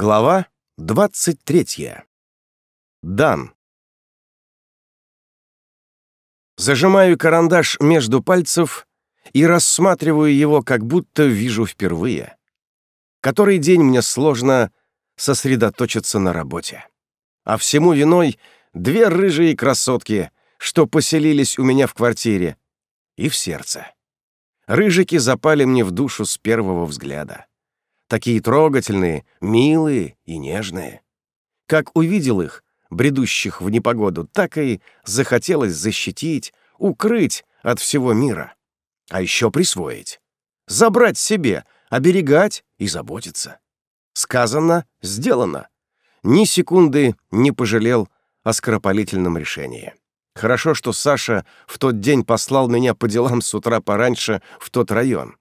Глава 23. Дан. Зажимаю карандаш между пальцев и рассматриваю его, как будто вижу впервые. Который день мне сложно сосредоточиться на работе. А всему виной две рыжие красотки, что поселились у меня в квартире и в сердце. Рыжики запали мне в душу с первого взгляда такие трогательные, милые и нежные. Как увидел их, бредущих в непогоду, так и захотелось защитить, укрыть от всего мира. А еще присвоить. Забрать себе, оберегать и заботиться. Сказано, сделано. Ни секунды не пожалел о скоропалительном решении. Хорошо, что Саша в тот день послал меня по делам с утра пораньше в тот район.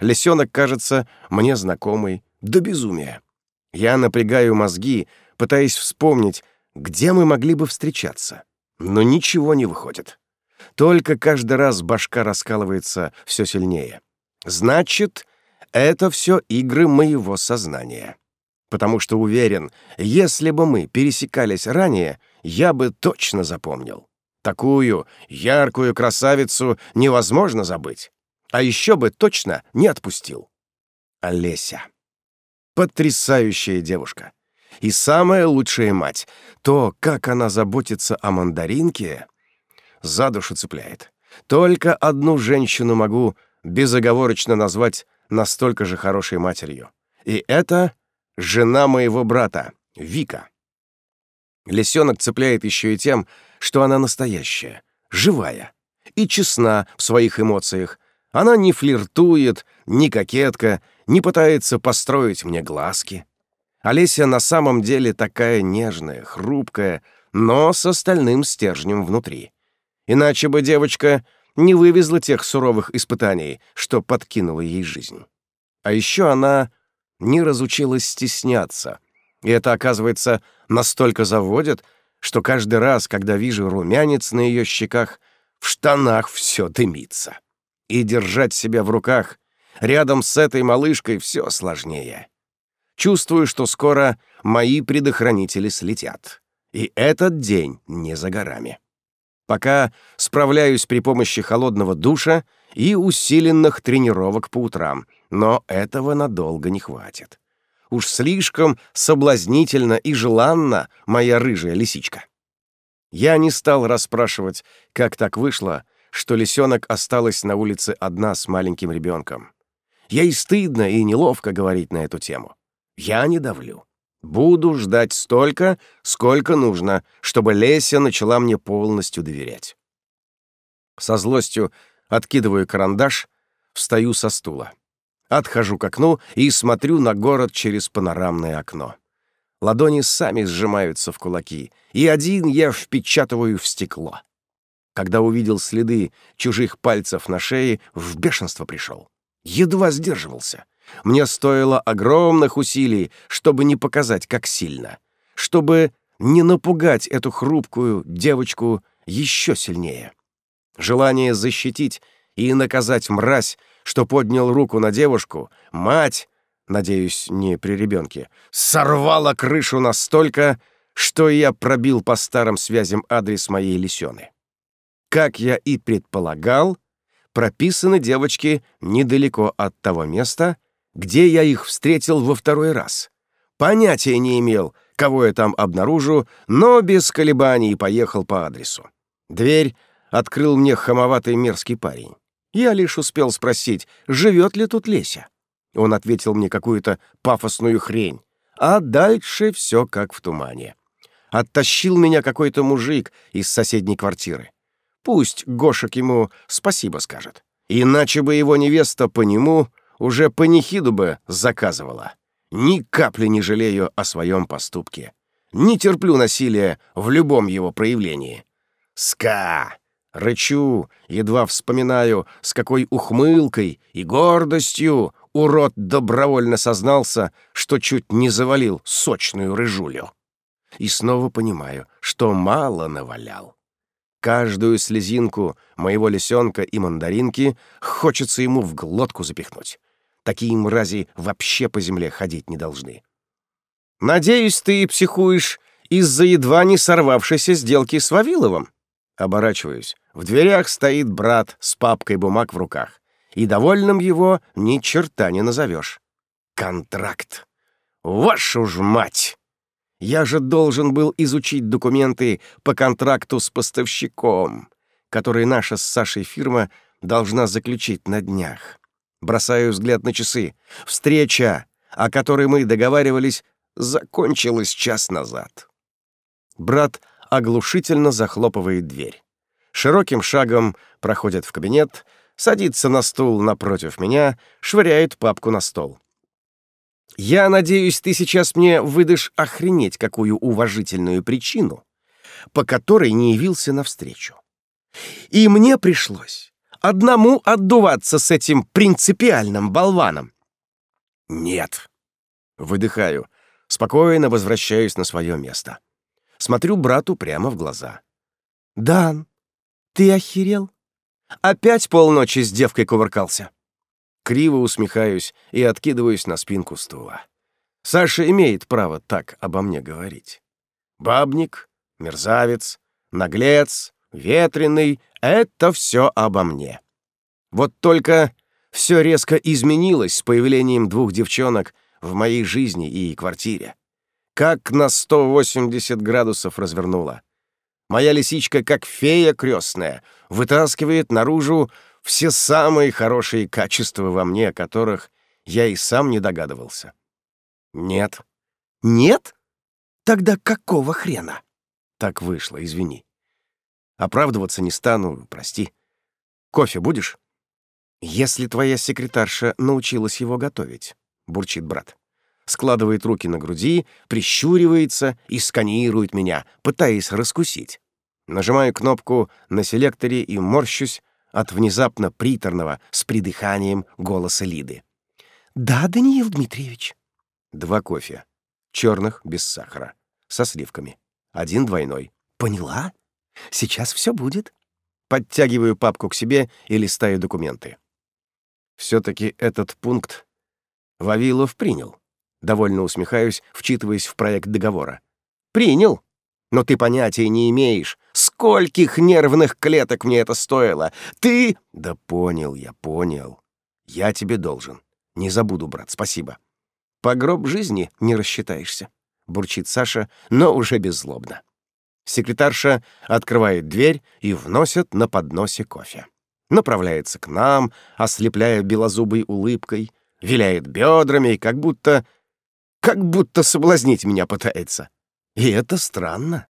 Лисенок кажется мне знакомый до безумия. Я напрягаю мозги, пытаясь вспомнить, где мы могли бы встречаться. Но ничего не выходит. Только каждый раз башка раскалывается все сильнее. Значит, это все игры моего сознания. Потому что уверен, если бы мы пересекались ранее, я бы точно запомнил. Такую яркую красавицу невозможно забыть. А еще бы точно не отпустил. Олеся. Потрясающая девушка. И самая лучшая мать. То, как она заботится о мандаринке, за душу цепляет. Только одну женщину могу безоговорочно назвать настолько же хорошей матерью. И это жена моего брата, Вика. Лисенок цепляет еще и тем, что она настоящая, живая и честна в своих эмоциях, она не флиртует, не кокетка, не пытается построить мне глазки. Олеся на самом деле такая нежная, хрупкая, но с остальным стержнем внутри. Иначе бы девочка не вывезла тех суровых испытаний, что подкинула ей жизнь. А еще она не разучилась стесняться. И это, оказывается, настолько заводит, что каждый раз, когда вижу румянец на ее щеках, в штанах все дымится и держать себя в руках рядом с этой малышкой все сложнее. Чувствую, что скоро мои предохранители слетят. И этот день не за горами. Пока справляюсь при помощи холодного душа и усиленных тренировок по утрам, но этого надолго не хватит. Уж слишком соблазнительно и желанна моя рыжая лисичка. Я не стал расспрашивать, как так вышло, что лисенок осталась на улице одна с маленьким ребенком. Ей стыдно и неловко говорить на эту тему. Я не давлю. Буду ждать столько, сколько нужно, чтобы Леся начала мне полностью доверять. Со злостью откидываю карандаш, встаю со стула. Отхожу к окну и смотрю на город через панорамное окно. Ладони сами сжимаются в кулаки, и один я впечатываю в стекло. Когда увидел следы чужих пальцев на шее, в бешенство пришел. Едва сдерживался. Мне стоило огромных усилий, чтобы не показать, как сильно. Чтобы не напугать эту хрупкую девочку еще сильнее. Желание защитить и наказать мразь, что поднял руку на девушку, мать, надеюсь, не при ребенке, сорвала крышу настолько, что я пробил по старым связям адрес моей лисёны. Как я и предполагал, прописаны девочки недалеко от того места, где я их встретил во второй раз. Понятия не имел, кого я там обнаружу, но без колебаний поехал по адресу. Дверь открыл мне хамоватый мерзкий парень. Я лишь успел спросить, живет ли тут Леся. Он ответил мне какую-то пафосную хрень, а дальше все как в тумане. Оттащил меня какой-то мужик из соседней квартиры. Пусть Гошек ему спасибо скажет. Иначе бы его невеста по нему уже панихиду бы заказывала. Ни капли не жалею о своем поступке. Не терплю насилия в любом его проявлении. Ска! Рычу, едва вспоминаю, с какой ухмылкой и гордостью урод добровольно сознался, что чуть не завалил сочную рыжулю. И снова понимаю, что мало навалял. Каждую слезинку моего лисенка и мандаринки хочется ему в глотку запихнуть. Такие мрази вообще по земле ходить не должны. Надеюсь, ты психуешь из-за едва не сорвавшейся сделки с Вавиловым? Оборачиваюсь. В дверях стоит брат с папкой бумаг в руках. И довольным его ни черта не назовешь. Контракт. Вашу ж мать! Я же должен был изучить документы по контракту с поставщиком, который наша с Сашей фирма должна заключить на днях. Бросаю взгляд на часы. Встреча, о которой мы договаривались, закончилась час назад. Брат оглушительно захлопывает дверь. Широким шагом проходит в кабинет, садится на стул напротив меня, швыряет папку на стол. «Я надеюсь, ты сейчас мне выдашь охренеть какую уважительную причину, по которой не явился навстречу. И мне пришлось одному отдуваться с этим принципиальным болваном». «Нет». Выдыхаю, спокойно возвращаюсь на свое место. Смотрю брату прямо в глаза. «Дан, ты охерел? Опять полночи с девкой кувыркался?» Криво усмехаюсь и откидываюсь на спинку стула. Саша имеет право так обо мне говорить. Бабник, мерзавец, наглец, ветреный — это все обо мне. Вот только все резко изменилось с появлением двух девчонок в моей жизни и квартире. Как на 180 градусов развернула. Моя лисичка, как фея крестная, вытаскивает наружу все самые хорошие качества во мне, о которых я и сам не догадывался. Нет. Нет? Тогда какого хрена? Так вышло, извини. Оправдываться не стану, прости. Кофе будешь? Если твоя секретарша научилась его готовить, бурчит брат. Складывает руки на груди, прищуривается и сканирует меня, пытаясь раскусить. Нажимаю кнопку на селекторе и морщусь, от внезапно приторного с придыханием голоса Лиды. «Да, Даниил Дмитриевич». Два кофе. Черных, без сахара. Со сливками. Один двойной. «Поняла? Сейчас все будет». Подтягиваю папку к себе и листаю документы. Все-таки этот пункт Вавилов принял. Довольно усмехаюсь, вчитываясь в проект договора. «Принял? Но ты понятия не имеешь, скольких нервных клеток мне это стоило. Ты...» «Да понял я, понял. Я тебе должен. Не забуду, брат, спасибо». «По гроб жизни не рассчитаешься», — бурчит Саша, но уже беззлобно. Секретарша открывает дверь и вносит на подносе кофе. Направляется к нам, ослепляя белозубой улыбкой, виляет бедрами, как будто... как будто соблазнить меня пытается. И это странно.